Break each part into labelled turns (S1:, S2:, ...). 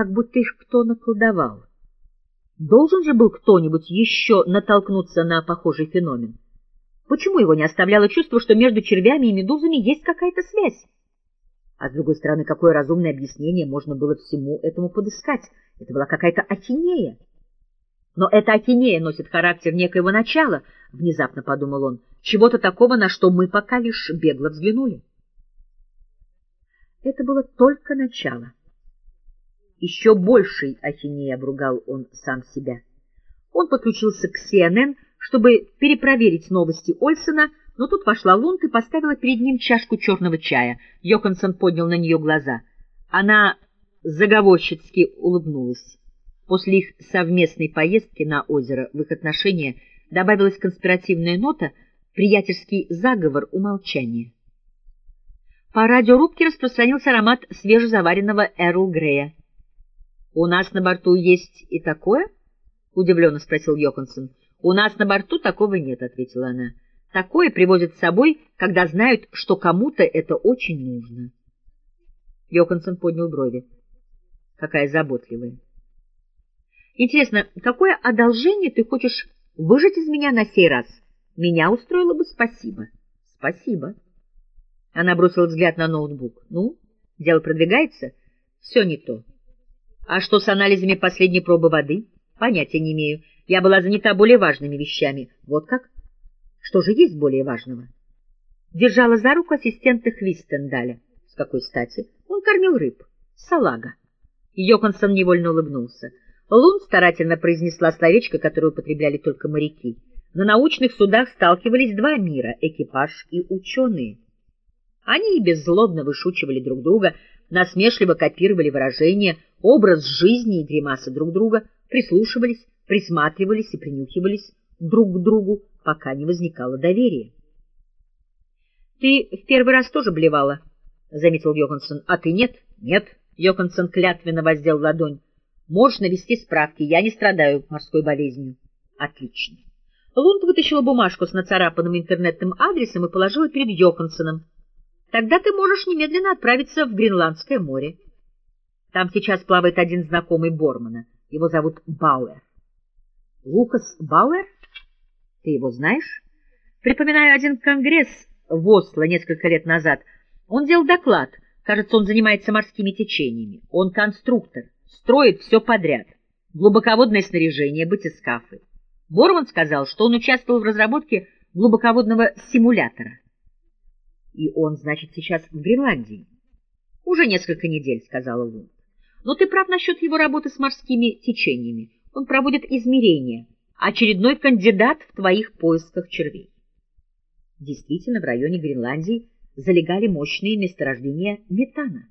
S1: как будто их кто наколдовал. Должен же был кто-нибудь еще натолкнуться на похожий феномен. Почему его не оставляло чувство, что между червями и медузами есть какая-то связь? А с другой стороны, какое разумное объяснение можно было всему этому подыскать? Это была какая-то ахинея. Но эта ахинея носит характер некоего начала, — внезапно подумал он, — чего-то такого, на что мы пока лишь бегло взглянули. Это было только начало. Еще большей ахинеей обругал он сам себя. Он подключился к CNN, чтобы перепроверить новости Ольсона, но тут вошла Лунд и поставила перед ним чашку черного чая. Йоханссон поднял на нее глаза. Она заговорщицки улыбнулась. После их совместной поездки на озеро в их отношения добавилась конспиративная нота, приятельский заговор умолчания. По радиорубке распространился аромат свежезаваренного Эрл Грея. — У нас на борту есть и такое? — удивленно спросил Йоханссон. — У нас на борту такого нет, — ответила она. — Такое привозят с собой, когда знают, что кому-то это очень нужно. Йоханссон поднял брови. — Какая заботливая. — Интересно, какое одолжение ты хочешь выжать из меня на сей раз? Меня устроило бы спасибо. — Спасибо. Она бросила взгляд на ноутбук. — Ну, дело продвигается? — Все не то. — А что с анализами последней пробы воды? — Понятия не имею. Я была занята более важными вещами. Вот как? Что же есть более важного? Держала за руку ассистента Хвистендаля. С какой стати? Он кормил рыб. Салага. Йоконсон невольно улыбнулся. Лун старательно произнесла словечко, которое употребляли только моряки. На научных судах сталкивались два мира — экипаж и ученые. Они и беззлобно вышучивали друг друга, насмешливо копировали выражения, образ жизни и гримасы друг друга, прислушивались, присматривались и принюхивались друг к другу, пока не возникало доверия. — Ты в первый раз тоже блевала? — заметил Йоханссон. — А ты нет? — Нет. Йоханссон клятвенно воздел ладонь. — Можешь навести справки, я не страдаю морской болезнью. — Отлично. Лунд вытащила бумажку с нацарапанным интернетным адресом и положила перед Йоханссоном. Тогда ты можешь немедленно отправиться в Гренландское море. Там сейчас плавает один знакомый Бормана. Его зовут Бауэр. Лукас Бауэр? Ты его знаешь? Припоминаю один конгресс в Осло несколько лет назад. Он делал доклад. Кажется, он занимается морскими течениями. Он конструктор, строит все подряд. Глубоководное снаряжение, батискафы. Борман сказал, что он участвовал в разработке глубоководного симулятора. И он, значит, сейчас в Гренландии. Уже несколько недель, сказала Лунд. Но ты прав насчет его работы с морскими течениями. Он проводит измерения. Очередной кандидат в твоих поисках червей. Действительно, в районе Гренландии залегали мощные месторождения метана.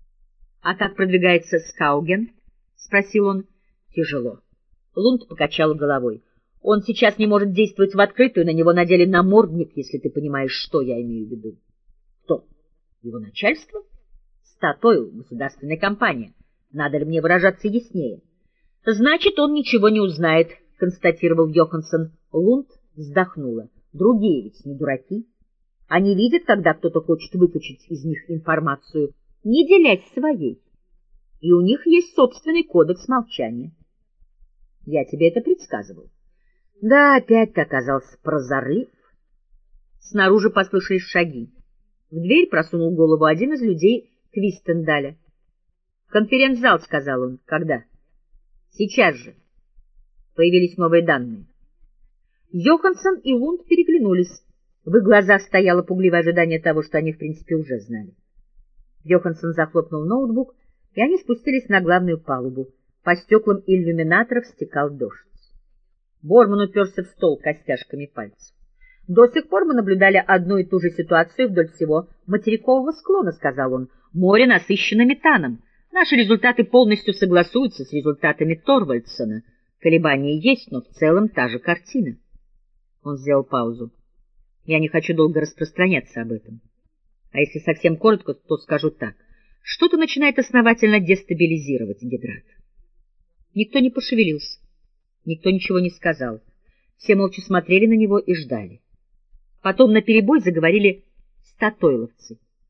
S1: — А как продвигается Скауген? — спросил он. — Тяжело. Лунд покачал головой. Он сейчас не может действовать в открытую, на него надели намордник, если ты понимаешь, что я имею в виду. Кто? Его начальство? Статойл, государственная компания. Надо ли мне выражаться яснее? Значит, он ничего не узнает, констатировал Йоханссон. Лунд вздохнула. Другие ведь не дураки. Они видят, когда кто-то хочет выкачать из них информацию, не делясь своей. И у них есть собственный кодекс молчания. Я тебе это предсказывал. Да, опять ты оказался прозорлив. Снаружи послышались шаги. В дверь просунул голову один из людей Квистендаля. «Конференц-зал», — сказал он. «Когда?» «Сейчас же». Появились новые данные. Йоханссон и Лунд переглянулись. В их глазах стояло пугливое ожидание того, что они, в принципе, уже знали. Йоханссон захлопнул ноутбук, и они спустились на главную палубу. По стеклам иллюминаторов стекал дождь. Борман уперся в стол костяшками пальцев. До сих пор мы наблюдали одну и ту же ситуацию вдоль всего материкового склона, сказал он. Море насыщено метаном. Наши результаты полностью согласуются с результатами Торвальдсона. Колебания есть, но в целом та же картина. Он сделал паузу. Я не хочу долго распространяться об этом. А если совсем коротко, то скажу так. Что-то начинает основательно дестабилизировать гидрат. Никто не пошевелился. Никто ничего не сказал. Все молча смотрели на него и ждали. Потом наперебой заговорили статойловцы.